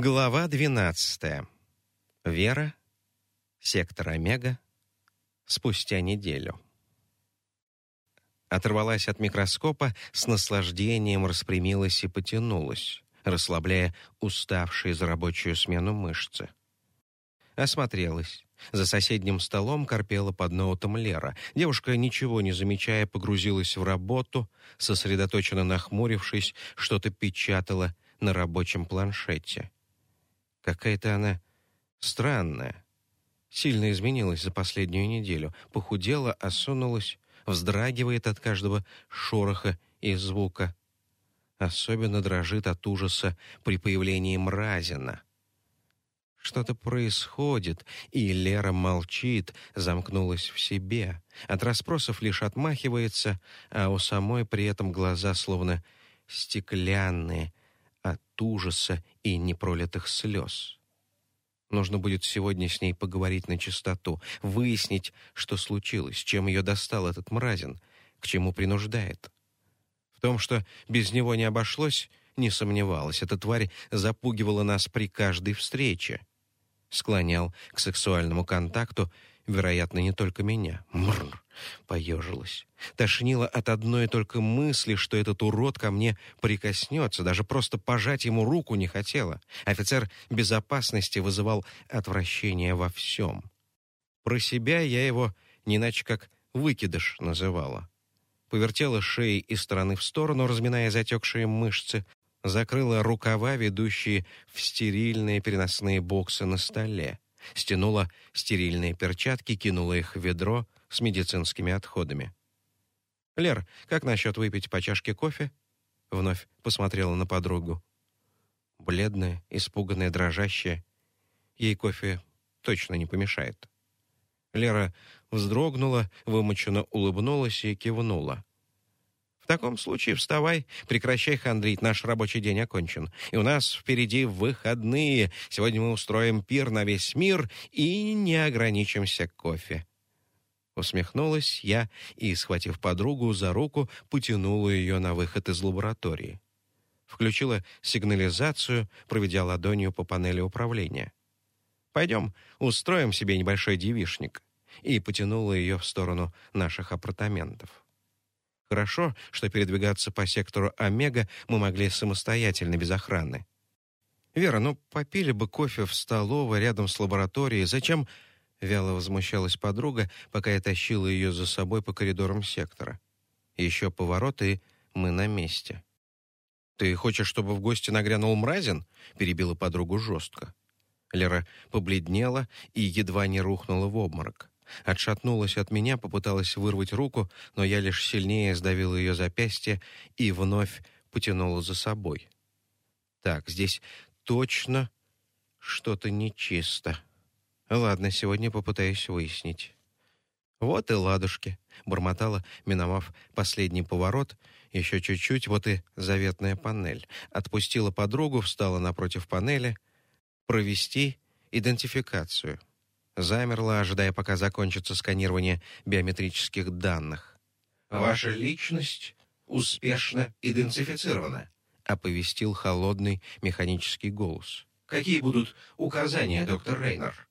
Глава 12. Вера. Сектор Омега. Спустя неделю. Оторвалась от микроскопа, с наслаждением распрямилась и потянулась, расслабляя уставшие за рабочую смену мышцы. Осмотрелась. За соседним столом корпела под ноутом Лера. Девушка, ничего не замечая, погрузилась в работу, сосредоточенно нахмурившись, что-то печатала на рабочем планшете. Какая-то она странная. Сильно изменилась за последнюю неделю. Похудела, осунулась, вздрагивает от каждого шороха и звука. Особенно дрожит от ужаса при появлении мразина. Что-то происходит, и Лера молчит, замкнулась в себе. От расспросов лишь отмахивается, а у самой при этом глаза словно стеклянные, от ужаса и непролитых слез. Нужно будет сегодня с ней поговорить на чистоту, выяснить, что случилось, чем ее достал этот мразин, к чему принуждает. В том, что без него не обошлось, не сомневалась. Эта тварь запугивала нас при каждой встрече. Склонял к сексуальному контакту Вероятно, не только меня. Мрр, поежилась. Тошнило от одной только мысли, что этот урод ко мне прикоснется. Даже просто пожать ему руку не хотела. Офицер безопасности вызывал отвращение во всем. Про себя я его не иначе как «выкидыш» называла. Повертела шеей из стороны в сторону, разминая затекшие мышцы, закрыла рукава, ведущие в стерильные переносные боксы на столе стянула стерильные перчатки, кинула их в ведро с медицинскими отходами. «Лер, как насчет выпить по чашке кофе?» Вновь посмотрела на подругу. Бледная, испуганная, дрожащая. Ей кофе точно не помешает. Лера вздрогнула, вымученно улыбнулась и кивнула. Таком случае вставай, прекращай хандрить, наш рабочий день окончен. И у нас впереди выходные. Сегодня мы устроим пир на весь мир и не ограничимся кофе. Усмехнулась я и, схватив подругу за руку, потянула ее на выход из лаборатории. Включила сигнализацию, проведя ладонью по панели управления. «Пойдем, устроим себе небольшой девишник», и потянула ее в сторону наших апартаментов. Хорошо, что передвигаться по сектору Омега мы могли самостоятельно, без охраны. «Вера, ну попили бы кофе в столовой рядом с лабораторией. Зачем?» Вяло возмущалась подруга, пока я тащила ее за собой по коридорам сектора. Еще поворот, и мы на месте. «Ты хочешь, чтобы в гости нагрянул Мразин?» — перебила подругу жестко. Лера побледнела и едва не рухнула в обморок. Отшатнулась от меня, попыталась вырвать руку, но я лишь сильнее сдавил ее запястье и вновь потянула за собой. Так, здесь точно что-то нечисто. Ладно, сегодня попытаюсь выяснить. Вот и ладушки, бормотала, миновав последний поворот, еще чуть-чуть, вот и заветная панель. Отпустила подругу, встала напротив панели. Провести идентификацию замерла, ожидая, пока закончится сканирование биометрических данных. «Ваша личность успешно идентифицирована», — оповестил холодный механический голос. «Какие будут указания, доктор Рейнер?»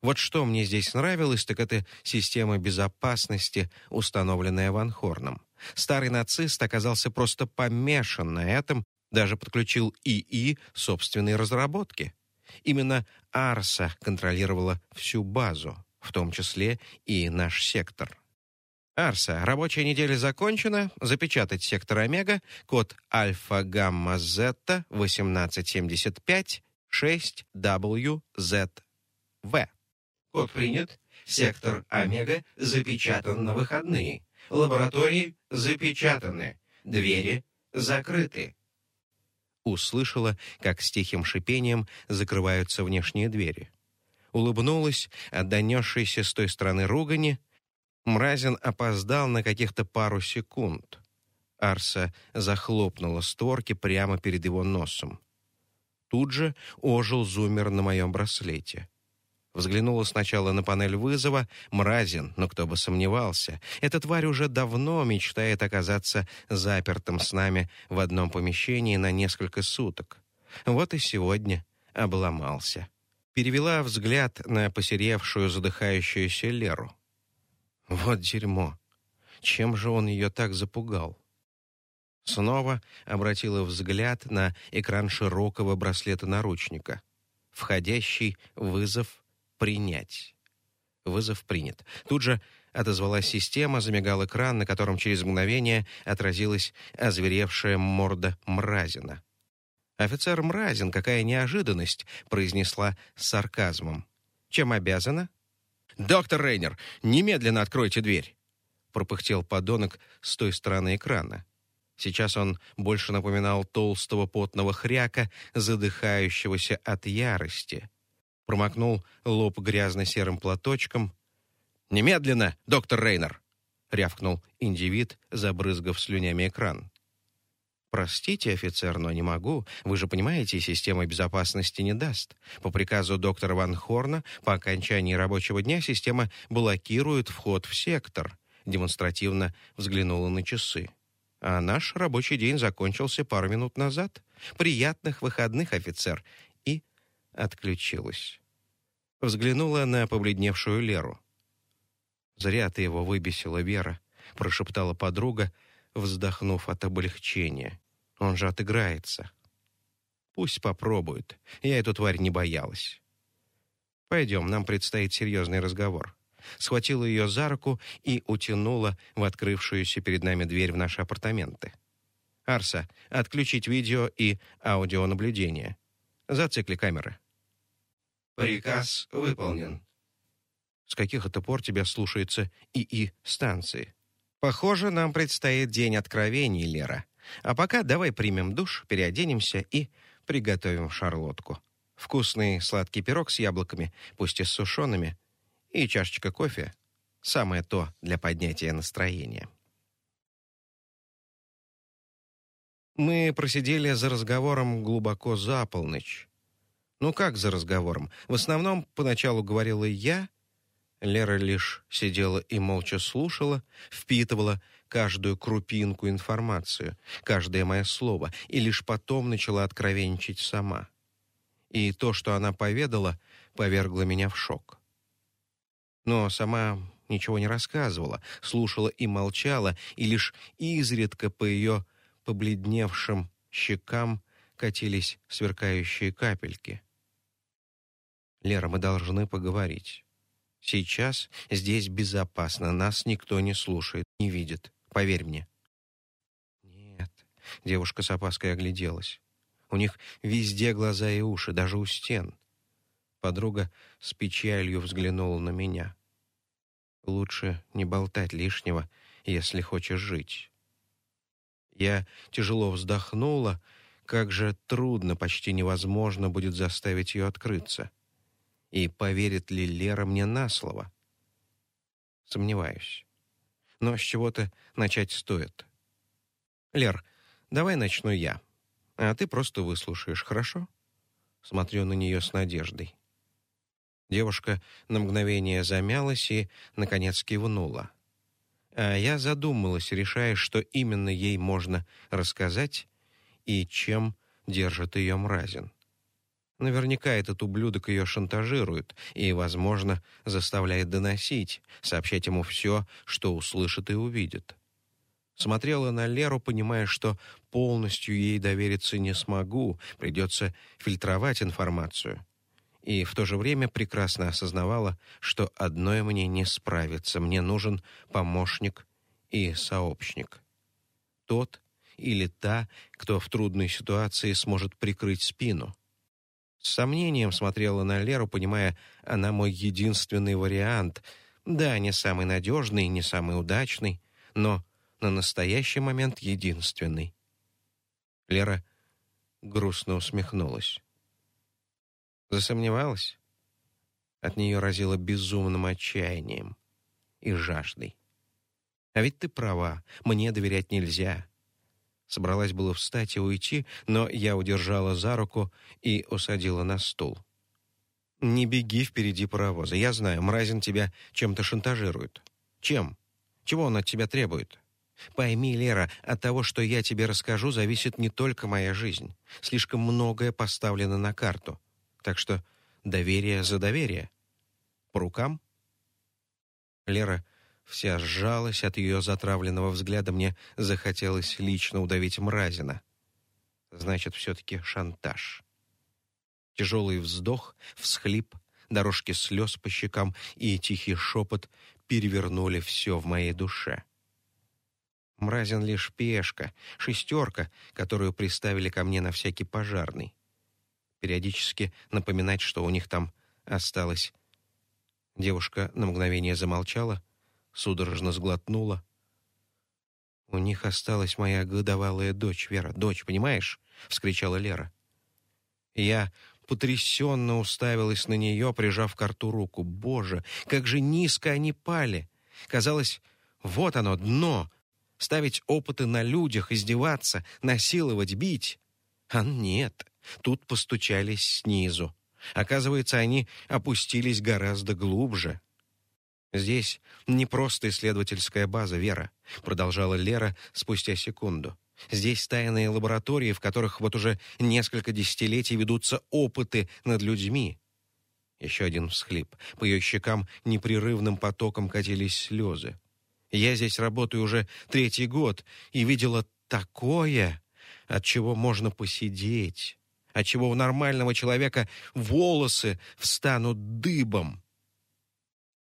Вот что мне здесь нравилось, так это система безопасности, установленная Ван Хорном. Старый нацист оказался просто помешан на этом, даже подключил ИИ собственной разработки. Именно Арса контролировала всю базу, в том числе и наш сектор. Арса, рабочая неделя закончена. Запечатать сектор Омега, код Альфа-Гамма-Зетта 1875 6WZV. Код принят. Сектор Омега запечатан на выходные. Лаборатории запечатаны. Двери закрыты услышала, как с тихим шипением закрываются внешние двери. Улыбнулась от донесшейся с той стороны ругани. Мразин опоздал на каких-то пару секунд. Арса захлопнула створки прямо перед его носом. Тут же ожил зумер на моем браслете. Взглянула сначала на панель вызова. Мразин, но кто бы сомневался. Эта тварь уже давно мечтает оказаться запертым с нами в одном помещении на несколько суток. Вот и сегодня обломался. Перевела взгляд на посеревшую, задыхающуюся Леру. Вот дерьмо. Чем же он ее так запугал? Снова обратила взгляд на экран широкого браслета-наручника. Входящий вызов «Принять». Вызов принят. Тут же отозвалась система, замигал экран, на котором через мгновение отразилась озверевшая морда Мразина. «Офицер Мразин, какая неожиданность!» — произнесла с сарказмом. «Чем обязана?» «Доктор Рейнер, немедленно откройте дверь!» — пропыхтел подонок с той стороны экрана. Сейчас он больше напоминал толстого потного хряка, задыхающегося от ярости. Промокнул лоб грязно-серым платочком. «Немедленно, доктор Рейнер!» — рявкнул индивид, забрызгав слюнями экран. «Простите, офицер, но не могу. Вы же понимаете, система безопасности не даст. По приказу доктора Ван Хорна по окончании рабочего дня система блокирует вход в сектор». Демонстративно взглянула на часы. А наш рабочий день закончился пару минут назад. Приятных выходных, офицер. Отключилась. Взглянула на побледневшую Леру. «Зря ты его выбесила, Вера», — прошептала подруга, вздохнув от облегчения. «Он же отыграется». «Пусть попробует. Я эту тварь не боялась». «Пойдем, нам предстоит серьезный разговор» схватила ее за руку и утянула в открывшуюся перед нами дверь в наши апартаменты. «Арса, отключить видео и аудионаблюдение. Зацикли камеры». «Приказ выполнен». «С каких это пор тебя слушаются ИИ-станции?» «Похоже, нам предстоит день откровений, Лера. А пока давай примем душ, переоденемся и приготовим шарлотку. Вкусный сладкий пирог с яблоками, пусть и с сушеными, и чашечка кофе — самое то для поднятия настроения. Мы просидели за разговором глубоко за полночь. Ну как за разговором? В основном поначалу говорила я, Лера лишь сидела и молча слушала, впитывала каждую крупинку информацию, каждое мое слово, и лишь потом начала откровенничать сама. И то, что она поведала, повергло меня в шок но сама ничего не рассказывала, слушала и молчала, и лишь изредка по ее побледневшим щекам катились сверкающие капельки. «Лера, мы должны поговорить. Сейчас здесь безопасно, нас никто не слушает, не видит. Поверь мне». «Нет», — девушка с опаской огляделась. «У них везде глаза и уши, даже у стен». Подруга с печалью взглянула на меня. Лучше не болтать лишнего, если хочешь жить. Я тяжело вздохнула, как же трудно, почти невозможно будет заставить ее открыться. И поверит ли Лера мне на слово? Сомневаюсь. Но с чего-то начать стоит. Лер, давай начну я, а ты просто выслушаешь, хорошо? Смотрю на нее с надеждой. Девушка на мгновение замялась и, наконец, кивнула. А я задумалась, решая, что именно ей можно рассказать и чем держит ее мразин. Наверняка этот ублюдок ее шантажирует и, возможно, заставляет доносить, сообщать ему все, что услышит и увидит. Смотрела на Леру, понимая, что полностью ей довериться не смогу, придется фильтровать информацию и в то же время прекрасно осознавала, что одной мне не справиться, мне нужен помощник и сообщник. Тот или та, кто в трудной ситуации сможет прикрыть спину. С сомнением смотрела на Леру, понимая, она мой единственный вариант. Да, не самый надежный, не самый удачный, но на настоящий момент единственный. Лера грустно усмехнулась. Засомневалась? От нее разило безумным отчаянием и жаждой. А ведь ты права, мне доверять нельзя. Собралась было встать и уйти, но я удержала за руку и усадила на стул. Не беги впереди паровоза. Я знаю, Мразин тебя чем-то шантажирует. Чем? Чего он от тебя требует? Пойми, Лера, от того, что я тебе расскажу, зависит не только моя жизнь. Слишком многое поставлено на карту. Так что доверие за доверие. По рукам? Лера вся сжалась от ее затравленного взгляда. Мне захотелось лично удавить Мразина. Значит, все-таки шантаж. Тяжелый вздох, всхлип, дорожки слез по щекам и тихий шепот перевернули все в моей душе. Мразин лишь пешка, шестерка, которую приставили ко мне на всякий пожарный. Периодически напоминать, что у них там осталось. Девушка на мгновение замолчала, судорожно сглотнула. «У них осталась моя годовалая дочь, Вера. Дочь, понимаешь?» — вскричала Лера. Я потрясенно уставилась на нее, прижав к рту руку. «Боже, как же низко они пали!» Казалось, вот оно, дно, ставить опыты на людях, издеваться, насиловать, бить. А нет, тут постучались снизу. Оказывается, они опустились гораздо глубже. «Здесь не просто исследовательская база, Вера», — продолжала Лера спустя секунду. «Здесь тайные лаборатории, в которых вот уже несколько десятилетий ведутся опыты над людьми». Еще один всхлип. По ее щекам непрерывным потоком катились слезы. Я здесь работаю уже третий год и видела такое, от чего можно посидеть, от чего у нормального человека волосы встанут дыбом.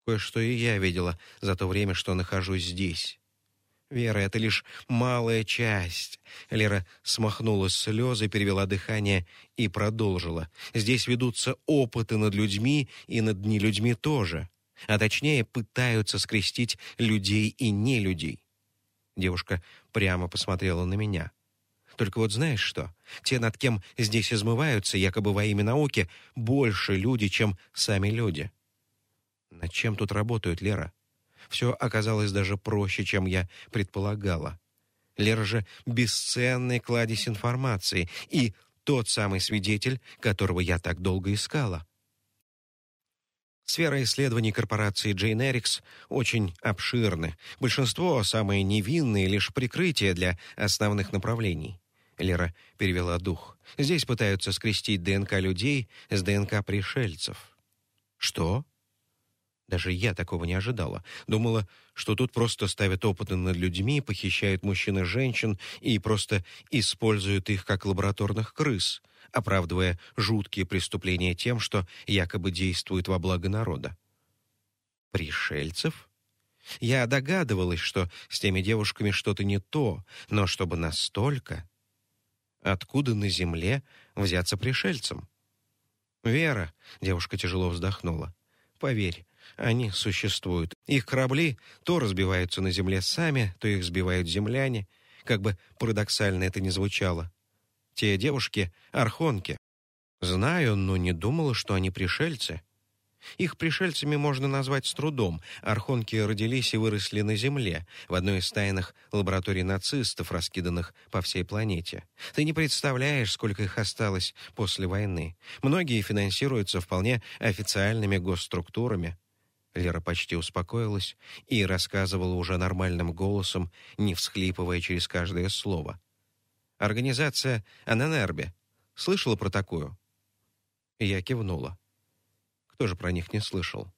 Кое-что и я видела за то время, что нахожусь здесь. Вера, это лишь малая часть. Лера смахнула слезы, перевела дыхание и продолжила. Здесь ведутся опыты над людьми и над нелюдьми тоже а точнее пытаются скрестить людей и нелюдей. Девушка прямо посмотрела на меня. Только вот знаешь что? Те, над кем здесь измываются, якобы во имя науки, больше люди, чем сами люди. Над чем тут работают, Лера? Все оказалось даже проще, чем я предполагала. Лера же бесценный кладезь информации и тот самый свидетель, которого я так долго искала. Сфера исследований корпорации Джейнерикс очень обширны. Большинство, самые невинные, лишь прикрытие для основных направлений. Лера перевела дух. Здесь пытаются скрестить ДНК людей с ДНК пришельцев. Что? Даже я такого не ожидала. Думала, что тут просто ставят опыты над людьми, похищают мужчин и женщин и просто используют их как лабораторных крыс — оправдывая жуткие преступления тем, что якобы действуют во благо народа. Пришельцев? Я догадывалась, что с теми девушками что-то не то, но чтобы настолько... Откуда на земле взяться пришельцам? «Вера», — девушка тяжело вздохнула, — «поверь, они существуют. Их корабли то разбиваются на земле сами, то их сбивают земляне, как бы парадоксально это ни звучало. Те девушки — архонки. Знаю, но не думала, что они пришельцы. Их пришельцами можно назвать с трудом. Архонки родились и выросли на Земле, в одной из тайных лабораторий нацистов, раскиданных по всей планете. Ты не представляешь, сколько их осталось после войны. Многие финансируются вполне официальными госструктурами. Лера почти успокоилась и рассказывала уже нормальным голосом, не всхлипывая через каждое слово. Организация Аненербе. Слышала про такую?» Я кивнула. Кто же про них не слышал?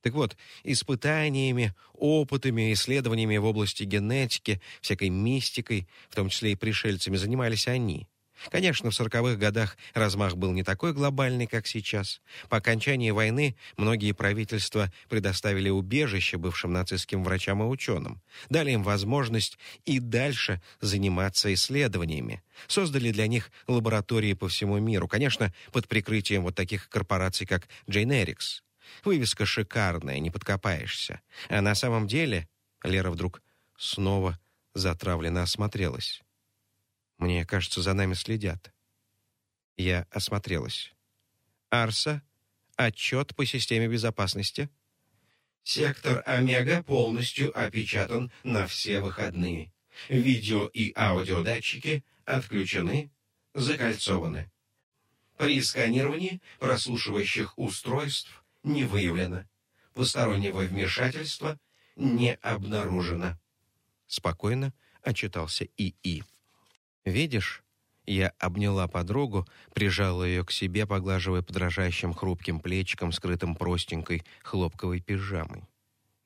Так вот, испытаниями, опытами, исследованиями в области генетики, всякой мистикой, в том числе и пришельцами, занимались они. Конечно, в сороковых годах размах был не такой глобальный, как сейчас. По окончании войны многие правительства предоставили убежище бывшим нацистским врачам и ученым, дали им возможность и дальше заниматься исследованиями, создали для них лаборатории по всему миру, конечно, под прикрытием вот таких корпораций, как Джейнерикс. Вывеска шикарная, не подкопаешься. А на самом деле Лера вдруг снова затравленно осмотрелась. Мне кажется, за нами следят. Я осмотрелась. Арса, отчет по системе безопасности. Сектор Омега полностью опечатан на все выходные. Видео и аудиодатчики отключены, закольцованы. При сканировании прослушивающих устройств не выявлено. Постороннего вмешательства не обнаружено. Спокойно отчитался ИИ. Видишь, Я обняла подругу, прижала ее к себе, поглаживая подражающим хрупким плечиком, скрытым простенькой хлопковой пижамой.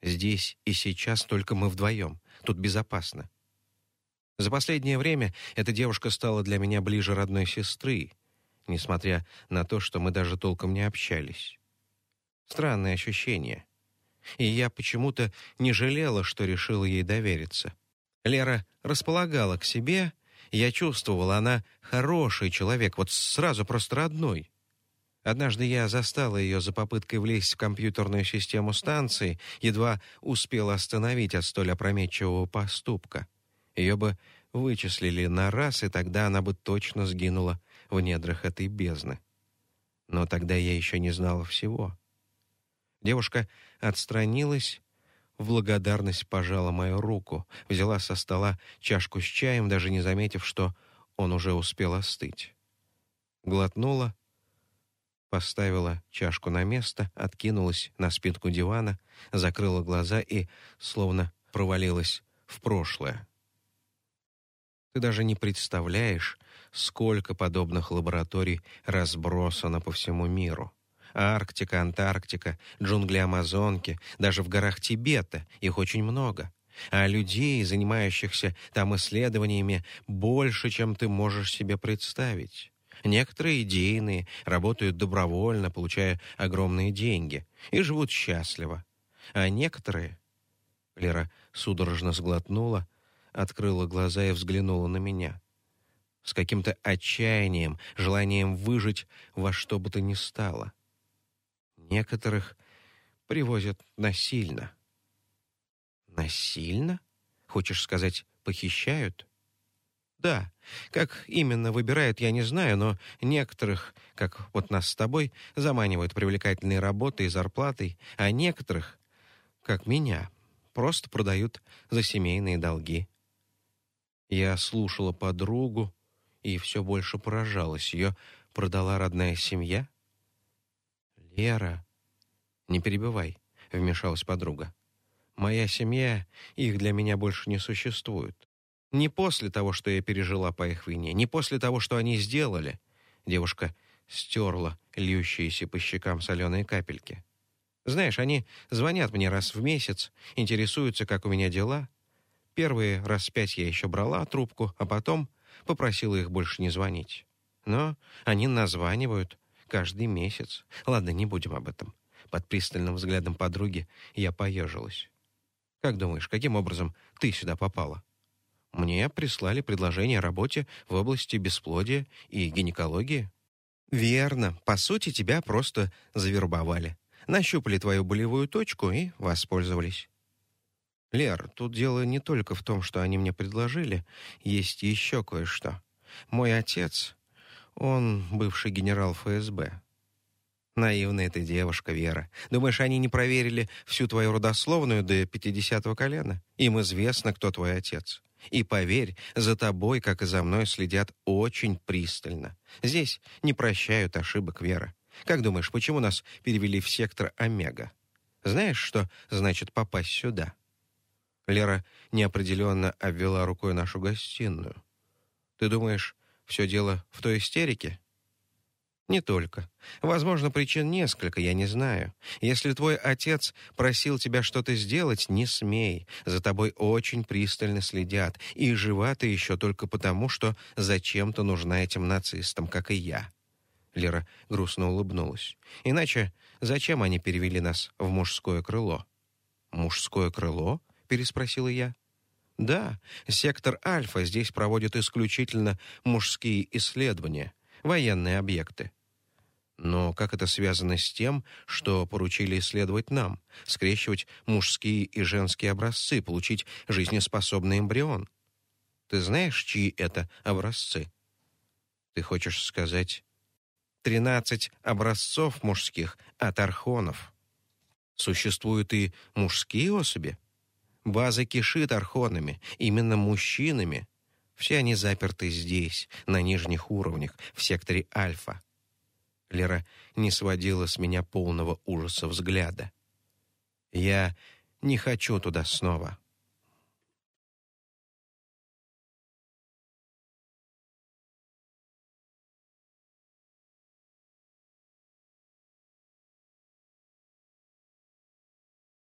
Здесь и сейчас только мы вдвоем. Тут безопасно. За последнее время эта девушка стала для меня ближе родной сестры, несмотря на то, что мы даже толком не общались. Странное ощущение. И я почему-то не жалела, что решила ей довериться. Лера располагала к себе, я чувствовала, она хороший человек, вот сразу просто родной. Однажды я застала ее за попыткой влезть в компьютерную систему станции, едва успела остановить от столь опрометчивого поступка. Ее бы вычислили на раз, и тогда она бы точно сгинула в недрах этой бездны. Но тогда я еще не знала всего. Девушка отстранилась, в благодарность пожала мою руку, взяла со стола чашку с чаем, даже не заметив, что он уже успел остыть. Глотнула, поставила чашку на место, откинулась на спинку дивана, закрыла глаза и словно провалилась в прошлое. Ты даже не представляешь, сколько подобных лабораторий разбросано по всему миру. Арктика, Антарктика, джунгли Амазонки, даже в горах Тибета их очень много. А людей, занимающихся там исследованиями, больше, чем ты можешь себе представить. Некоторые идейные, работают добровольно, получая огромные деньги, и живут счастливо. А некоторые... Лера судорожно сглотнула, открыла глаза и взглянула на меня. С каким-то отчаянием, желанием выжить во что бы то ни стало. Некоторых привозят насильно. Насильно? Хочешь сказать, похищают? Да. Как именно выбирают, я не знаю, но некоторых, как вот нас с тобой, заманивают привлекательной работой и зарплатой, а некоторых, как меня, просто продают за семейные долги. Я слушала подругу и все больше поражалась. Ее продала родная семья? «Лера...» «Не перебивай», — вмешалась подруга. «Моя семья, их для меня больше не существует. Не после того, что я пережила по их вине, не после того, что они сделали». Девушка стерла льющиеся по щекам соленые капельки. «Знаешь, они звонят мне раз в месяц, интересуются, как у меня дела. Первые раз пять я еще брала трубку, а потом попросила их больше не звонить. Но они названивают, каждый месяц. Ладно, не будем об этом. Под пристальным взглядом подруги я поежилась. Как думаешь, каким образом ты сюда попала? Мне прислали предложение о работе в области бесплодия и гинекологии. Верно. По сути, тебя просто завербовали. Нащупали твою болевую точку и воспользовались. Лер, тут дело не только в том, что они мне предложили, есть еще кое-что. Мой отец он бывший генерал ФСБ. Наивная ты девушка, Вера. Думаешь, они не проверили всю твою родословную до пятидесятого колена? Им известно, кто твой отец. И поверь, за тобой, как и за мной, следят очень пристально. Здесь не прощают ошибок, Вера. Как думаешь, почему нас перевели в сектор Омега? Знаешь, что значит попасть сюда?» Лера неопределенно обвела рукой нашу гостиную. «Ты думаешь, все дело в той истерике? Не только. Возможно, причин несколько, я не знаю. Если твой отец просил тебя что-то сделать, не смей. За тобой очень пристально следят. И жива ты еще только потому, что зачем-то нужна этим нацистам, как и я. Лера грустно улыбнулась. Иначе зачем они перевели нас в мужское крыло? Мужское крыло? переспросила я. Да, сектор Альфа здесь проводит исключительно мужские исследования, военные объекты. Но как это связано с тем, что поручили исследовать нам, скрещивать мужские и женские образцы, получить жизнеспособный эмбрион? Ты знаешь, чьи это образцы? Ты хочешь сказать тринадцать образцов мужских от архонов? Существуют и мужские особи? База кишит архонами, именно мужчинами. Все они заперты здесь, на нижних уровнях, в секторе Альфа. Лера не сводила с меня полного ужаса взгляда. Я не хочу туда снова.